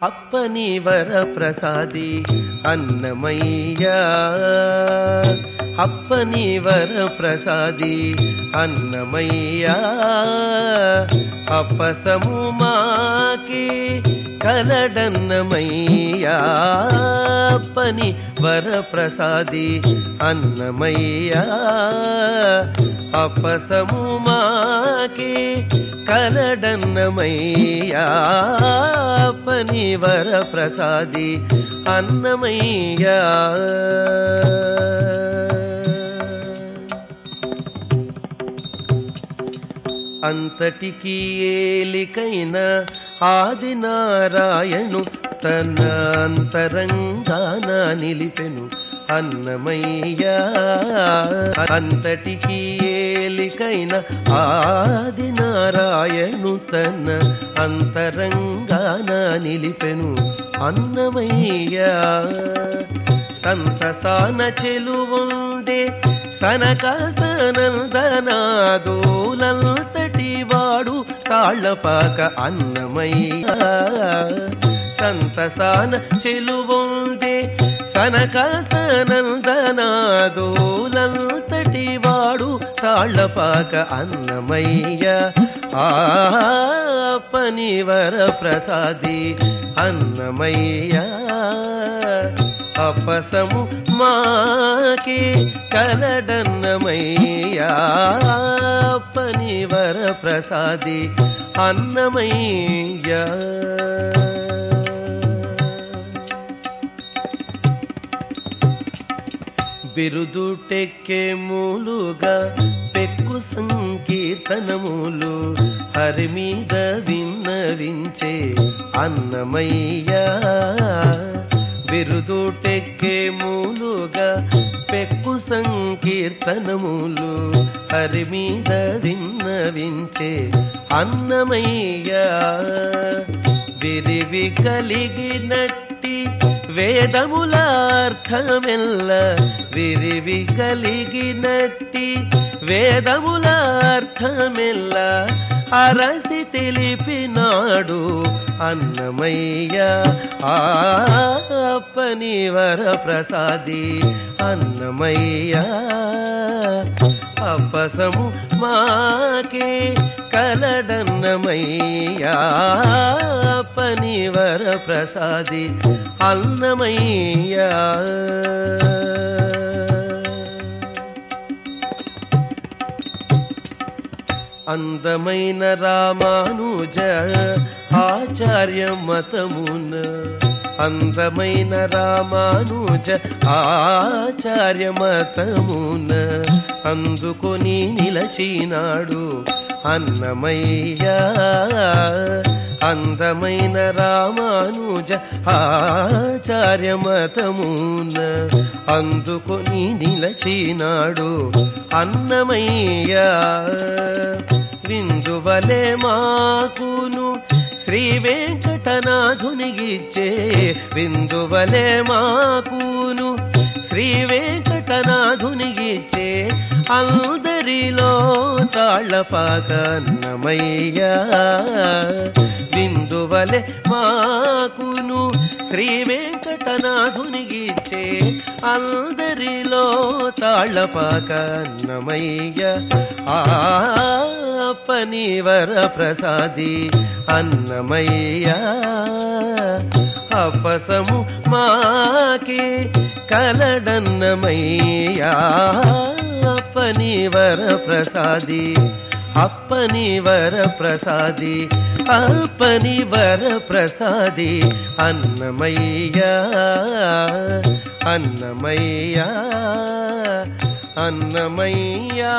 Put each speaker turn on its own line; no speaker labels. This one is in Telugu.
అప్పని వర ప్రసాది అన్నమయ్యా అప్పని వర ప్రసాది అన్నమయ్యా అప్పసము మాకి కలడన్నమయ్యా అప్పని వర ప్రసాది అన్నమయ్యా అప్పసము మాకి కలడన్నమయ్యా పని వర ప్రసాది అన్నమయ్యా అంతటికి ఏలికైన ఆది నారాయణు తన అంతరంగాన నిలిపెను అన్నమయ్య. అంతటికి ఏలికైన ఆది నారాయణు తన అంతరంగాన నిలిపెను అన్నమయ్య. సంతసాన చెలువుండే సనకాసనందనాదోలంతటి వాడు తాళ్ళపాక అన్నమయ్యా. సంతసాన చెలువుండే సనకాసనందనాదోలంతటి వాడు తాళ్ళపాక అన్నమయ్య. ఆ పనివర ప్రసాది అన్నమయ్యా. అపసము మాకి కలడన్నమయ్యా పనివర ప్రసాది అన్నమయ్యా. బిరుదుటెక్కే మూలుగా పెక్కు సంకీర్తనములు హరి మీద విన్నవించే అన్నమయ్యా. బిరుదుటెక్కే మూలుగా పెక్కు సంకీర్తనములు హరి మీద విన్నవించే అన్నమయ్యా. విరివి కలిగినట్టి వేదములార్థమెల్ల. విరివి కలిగినట్టి వేదములార్థమెల్ల. అరసి తెలిపినాడు అన్నమయ్య. ఆ వర ప్రసాది అన్నమయ్యా అపసము మాకే కలడన్నమయ్యా అప్పని వర ప్రసాది అన్నమయ్యా. అందమైన రామానుజ ఆచార్య మతమున అందమైన రామానుజ ఆచార్య మతమున అందుకొని నిలచినాడు అన్నమయ్య. అందమైన రామానుజ ఆచార్య మతమున అందుకొని నిలచినాడు అన్నమయ్య. విందువలే మాకును శ్రీ వెంకటనాథునిగిచ్చే విందువలే మాకును. శ్రీ వెంకటనాథునిగిచ్చే అందరిలో తాళ్ళపాకన్నమయ్యా విందువలే మాకును. శ్రీ వెంకటనాథునిగిచ్చే అందరిలో తాళ్ళపాకన్నమయ్య ఆ పనివర ప్రసాది అన్నమయ్య. అపసము మాకి కలడన్నమయ్యా అప్పనివర ప్రసాది అప్పని వర ప్రసాది అప్పనివర ప్రసాది అన్నమయ్యా అన్నమయ్యా అన్నమయ్యా.